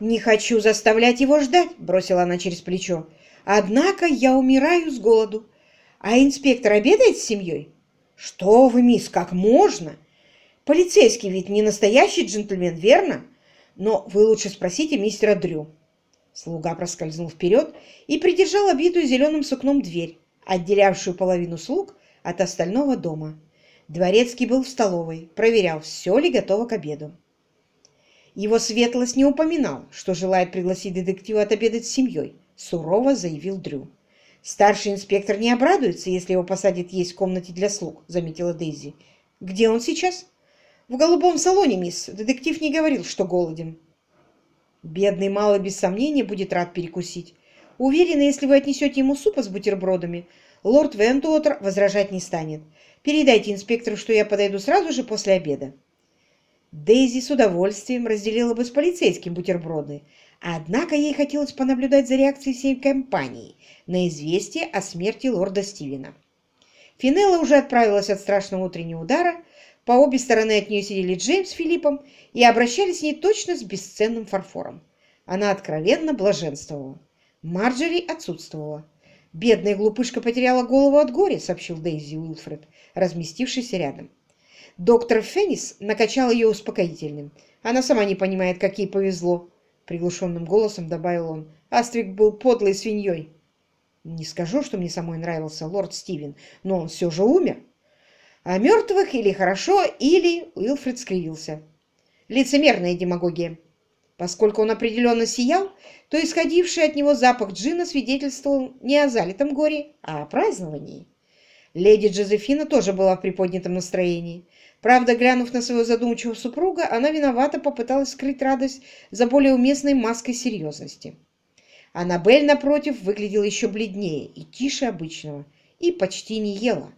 «Не хочу заставлять его ждать», — бросила она через плечо. «Однако я умираю с голоду. А инспектор обедает с семьей?» «Что вы, мисс, как можно? Полицейский ведь не настоящий джентльмен, верно? Но вы лучше спросите мистера Дрю». Слуга проскользнул вперед и придержал обитую зеленым сукном дверь, отделявшую половину слуг от остального дома. Дворецкий был в столовой, проверял, все ли готово к обеду. Его светлость не упоминал, что желает пригласить детектива отобедать с семьей, сурово заявил Дрю. «Старший инспектор не обрадуется, если его посадят есть в комнате для слуг», — заметила Дейзи. «Где он сейчас?» «В голубом салоне, мисс. Детектив не говорил, что голоден». Бедный малый без сомнения будет рад перекусить. Уверена, если вы отнесете ему супа с бутербродами, лорд Вентуотер возражать не станет. Передайте инспектору, что я подойду сразу же после обеда. Дейзи с удовольствием разделила бы с полицейским бутерброды, однако ей хотелось понаблюдать за реакцией всей компании на известие о смерти лорда Стивена. Финелла уже отправилась от страшного утреннего удара, по обе стороны от нее сидели Джеймс с Филиппом и обращались с ней точно с бесценным фарфором. Она откровенно блаженствовала. Марджери отсутствовала. «Бедная глупышка потеряла голову от горя», — сообщил Дейзи Уилфред, разместившийся рядом. Доктор Феннис накачал ее успокоительным. Она сама не понимает, как ей повезло, — приглушенным голосом добавил он. Аствик был подлой свиньей. Не скажу, что мне самой нравился лорд Стивен, но он все же умер. А мертвых или хорошо, или... Уилфред скривился. Лицемерная демагогия. Поскольку он определенно сиял, то исходивший от него запах джина свидетельствовал не о залитом горе, а о праздновании. Леди Джозефина тоже была в приподнятом настроении. Правда, глянув на своего задумчивого супруга, она виновато попыталась скрыть радость за более уместной маской серьезности. Аннабель, напротив, выглядела еще бледнее и тише обычного, и почти не ела.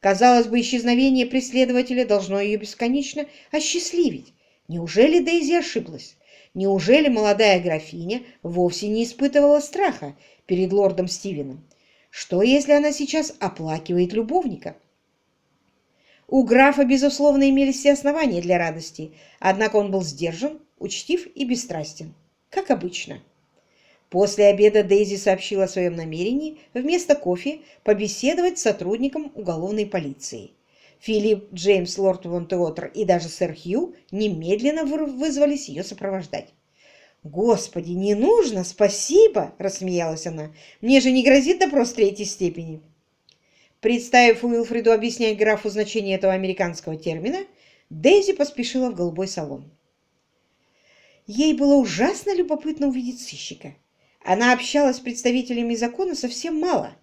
Казалось бы, исчезновение преследователя должно ее бесконечно осчастливить. Неужели Дейзи ошиблась? Неужели молодая графиня вовсе не испытывала страха перед лордом Стивеном? Что, если она сейчас оплакивает любовника? У графа, безусловно, имелись все основания для радости, однако он был сдержан, учтив и бесстрастен, как обычно. После обеда Дейзи сообщила о своем намерении вместо кофе побеседовать с сотрудником уголовной полиции. Филипп, Джеймс, лорд Вонтеотер и даже сэр Хью немедленно вызвались ее сопровождать. «Господи, не нужно, спасибо!» – рассмеялась она. «Мне же не грозит допрос третьей степени». Представив Уилфреду объяснять графу значение этого американского термина, Дейзи поспешила в голубой салон. Ей было ужасно любопытно увидеть сыщика. Она общалась с представителями закона совсем мало.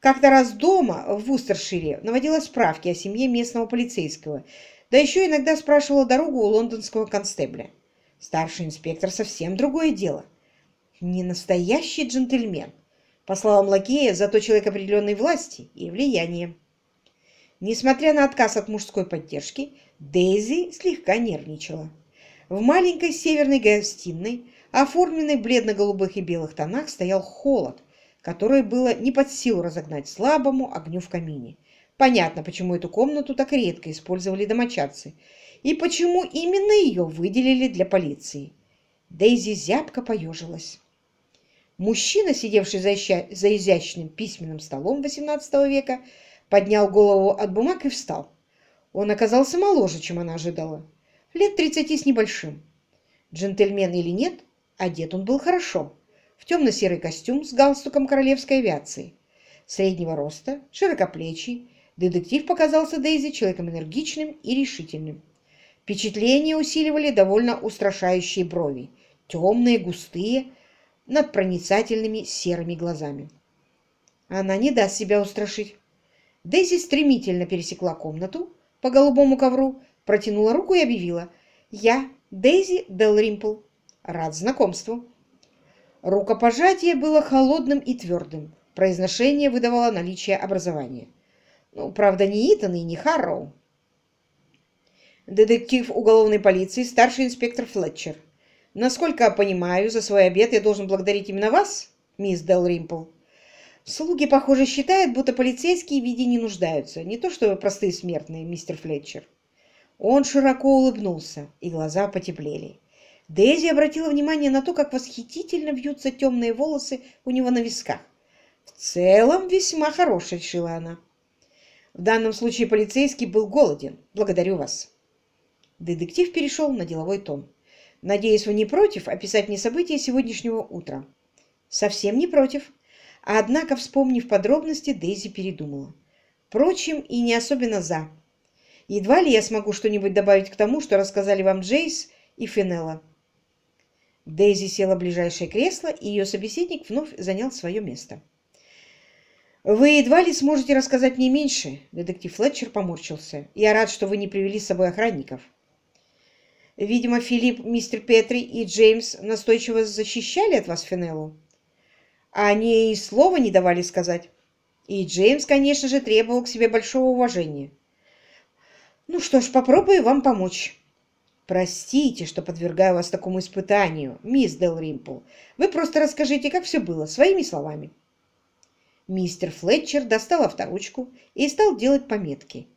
Как-то раз дома в Вустершире наводила справки о семье местного полицейского, да еще иногда спрашивала дорогу у лондонского констебля. Старший инспектор совсем другое дело. Не настоящий джентльмен. По словам лакея, зато человек определенной власти и влияния. Несмотря на отказ от мужской поддержки, Дейзи слегка нервничала. В маленькой северной гостиной оформленной в бледно-голубых и белых тонах, стоял холод, который было не под силу разогнать слабому огню в камине. Понятно, почему эту комнату так редко использовали домочадцы, и почему именно ее выделили для полиции. Дейзи зябко поежилась. Мужчина, сидевший за, за изящным письменным столом XVIII века, поднял голову от бумаг и встал. Он оказался моложе, чем она ожидала. Лет тридцати с небольшим. Джентльмен или нет, Одет он был хорошо, в темно-серый костюм с галстуком королевской авиации. Среднего роста, широкоплечий, детектив показался Дейзи человеком энергичным и решительным. Впечатление усиливали довольно устрашающие брови, темные, густые, над проницательными серыми глазами. Она не даст себя устрашить. Дейзи стремительно пересекла комнату по голубому ковру, протянула руку и объявила «Я Дейзи Делримпл, Рад знакомству. Рукопожатие было холодным и твердым. Произношение выдавало наличие образования. Ну, правда, не Итан и не Харроу. Детектив уголовной полиции, старший инспектор Флетчер. Насколько я понимаю, за свой обед я должен благодарить именно вас, мисс Дел Римпл. Слуги, похоже, считают, будто полицейские в виде не нуждаются. Не то что простые смертные, мистер Флетчер. Он широко улыбнулся, и глаза потеплели. Дейзи обратила внимание на то, как восхитительно вьются темные волосы у него на висках. «В целом весьма хорош», — решила она. «В данном случае полицейский был голоден. Благодарю вас». Детектив перешел на деловой тон. «Надеюсь, вы не против описать мне события сегодняшнего утра?» «Совсем не против». Однако, вспомнив подробности, Дейзи передумала. Впрочем, и не особенно «за». Едва ли я смогу что-нибудь добавить к тому, что рассказали вам Джейс и Финелла. Дейзи села в ближайшее кресло, и ее собеседник вновь занял свое место. «Вы едва ли сможете рассказать мне меньше», — детектив Флетчер поморщился. «Я рад, что вы не привели с собой охранников». «Видимо, Филипп, мистер Петри и Джеймс настойчиво защищали от вас Финеллу. Они и слова не давали сказать. И Джеймс, конечно же, требовал к себе большого уважения. Ну что ж, попробую вам помочь». «Простите, что подвергаю вас такому испытанию, мисс Делримпл. Вы просто расскажите, как все было, своими словами». Мистер Флетчер достал авторучку и стал делать пометки.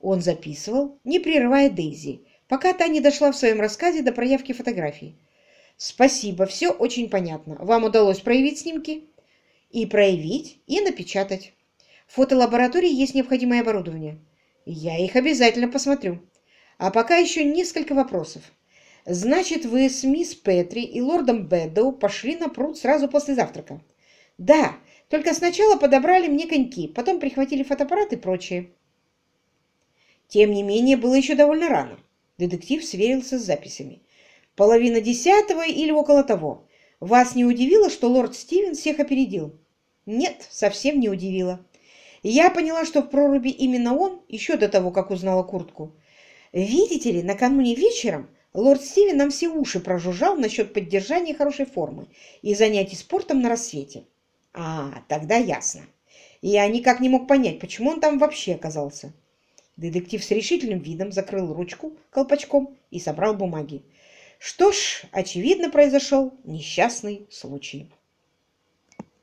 Он записывал, не прерывая Дейзи, пока та не дошла в своем рассказе до проявки фотографий. «Спасибо, все очень понятно. Вам удалось проявить снимки?» «И проявить, и напечатать. В фотолаборатории есть необходимое оборудование. Я их обязательно посмотрю». А пока еще несколько вопросов. Значит, вы с мисс Петри и лордом Бэддоу пошли на пруд сразу после завтрака? Да, только сначала подобрали мне коньки, потом прихватили фотоаппарат и прочее. Тем не менее, было еще довольно рано. Детектив сверился с записями. Половина десятого или около того. Вас не удивило, что лорд Стивен всех опередил? Нет, совсем не удивило. Я поняла, что в проруби именно он, еще до того, как узнала куртку. Видите ли, накануне вечером лорд Стивен нам все уши прожужжал насчет поддержания хорошей формы и занятий спортом на рассвете. А, тогда ясно. Я никак не мог понять, почему он там вообще оказался. Детектив с решительным видом закрыл ручку колпачком и собрал бумаги. Что ж, очевидно, произошел несчастный случай.